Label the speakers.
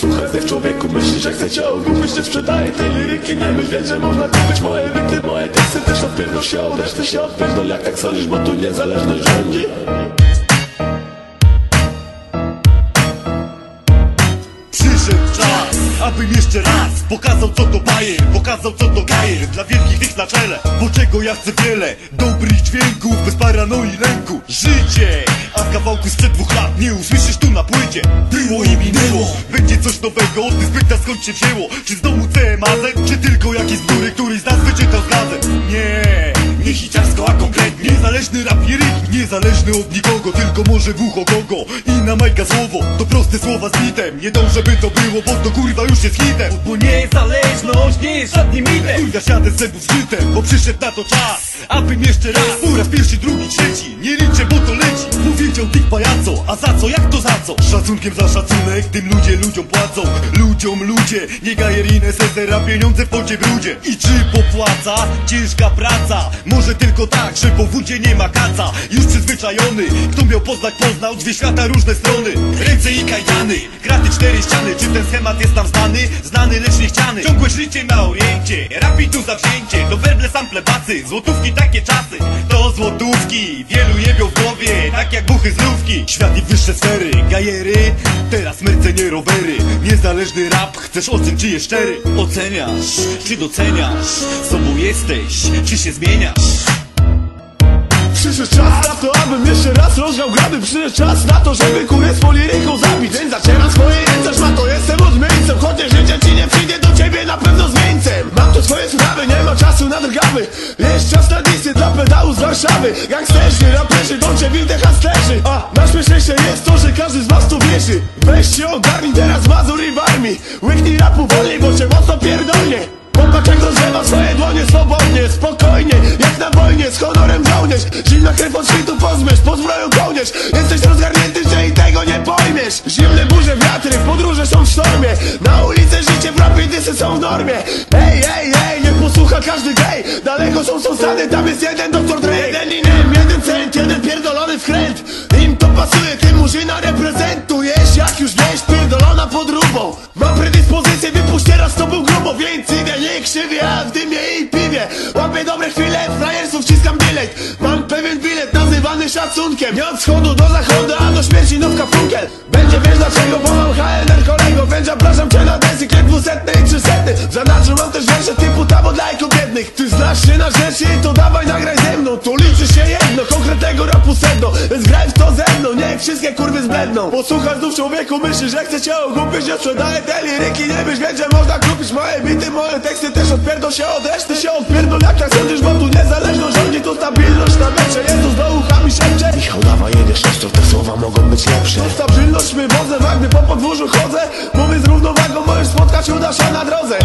Speaker 1: posłuchać tych człowieku Myśli, że chce cię ogłupić, nie sprzedaję tej liryki Nie myśl, że można kupić moje bity Moje teksty też odpierdol się od reszty się odpierdol Jak tak sądzisz, bo tu niezależność rządzi.
Speaker 2: Przyszedł czas, abym jeszcze raz Pokazał co to bajer, pokazał co to gajer Dla wielkich tych na czele, bo czego ja chcę wiele. Dobrych dźwięków, bez paranoi lęku Życie, a kawałku sprzed dwóch lat Nie usłyszysz tu na płycie. Było i minęło, będzie coś nowego? Ty spytasz skąd się wzięło? Czy z domu CMAZ, czy tylko jakieś zbóry Któryś z nas wyczytał z gazet Nie, nie hiciarsko, a konkretnie. Niezależny rap i rytm, niezależny od nikogo Tylko może w ucho kogo? I na majka słowo, to proste słowa z bitem Nie dążę by to było, bo to kurwa już jest hitem.
Speaker 3: Bo niezależność nie jest żadnym mitem.
Speaker 2: Kurwa siadę z zębów zżytem, bo przyszedł na to czas Abym jeszcze raz, po raz pierwszy, drugi, trzeci. Nie liczę, bo to leci Powiedział tych pajaco, a za co, jak to za co? Szacunkiem za szacunek, tym ludzie ludziom płacą. Ludziom ludzie, nie gajerine sesera Pieniądze w pocie brudzie I czy popłaca? Ciężka praca. Może tylko tak, że po wódzie nie ma kaca. Już przyzwyczajony, kto miał poznać poznał Dwie świata różne strony, ręce i kajdany Kraty cztery ściany, czy ten schemat jest nam znany? Znany, lecz nie chciany Ciągłe życie na oriencie, rapi tu zawzięcie Do werble sample basy, złotówki takie czasy To złotówki, wielu jebią w głowie Tak jak buchy z lówki Świat i wyższe sfery, gajery Teraz merce nie rowery Niezależny rap, chcesz ocen czy jest szczery? Oceniasz, czy doceniasz? Sobą jesteś, czy się zmieniasz?
Speaker 1: Przyszedł czas na to, abym jeszcze raz rozgrał gramy Przyszedł czas na to, żeby kurę z poliryką zabić. Więc zacieram swoje ręce, szmato jestem odmieńcem. Chociaż życie ci nie przyjdzie do ciebie na pewno zmieńcem Mam tu swoje sprawy, nie ma czasu na drgawy. Jest czas na disy dla pedału z Warszawy. Gangsterzy, raperzy, docie wilde hastlerzy A najśmieszniejsze jest to, że każdy z was to wierzy. Weź się ogarnij teraz Mazur i w armii Łyknij rapu wolniej, bo cię mocno pierdolnie. Popatrz jak rozgrzewa swoje dłonie swobodnie, spokojnie Jak na wojnie, z honorem żołnierz. Zimna krew od świtu pozmysz, pod zbroją kołnierz. Jesteś rozgarnięty, że i tego nie pojmiesz. Zimne burze, wiatry, podróże są w sztormie Na ulicy życie w rapie, dysy są w normie. Ej, ej, ej, nie posłucha każdy gej. Daleko są sąsady, tam jest jeden doktor Dre Jeden inem, jeden cent, jeden pierdolony wkręt. Im to pasuje, ty murzyna reprezentujesz Jak już wiesz, pierdolona podróbą. Mam predyspozycję, wypuść raz to był grubo. Więc idę, nie krzywię, a w dymie i piwie. Łapię dobre chwile, szacunkiem Nie od wschodu do zachodu, a do śmierci nowka funkiel. Będzie wiesz dlaczego, bo mam HNR kolego. Więc zapraszam cię na desy, klep dwusetny i trzysetny zanadrzu mam też wiersze typu tabo dla biednych. Ty znasz się na rzeczy, to dawaj nagraj ze mną. Tu liczy się jedno, konkretnego rapu sedno. Więc graj w to ze mną, niech wszystkie kurwy zbledną. Posłuchaj znów człowieku, myśli, że chce cię ogłupić. Nie sprzedaję te liryki, nie więc że można kupić Moje bity, moje teksty też odpierdol się od reszty. Się odpierdol jak tak sądzisz, bo tu niezależność rządzi Tu stabilność na mecze, Jezus do uchami Mówię z równowagą, możesz spotkać Judasza na drodze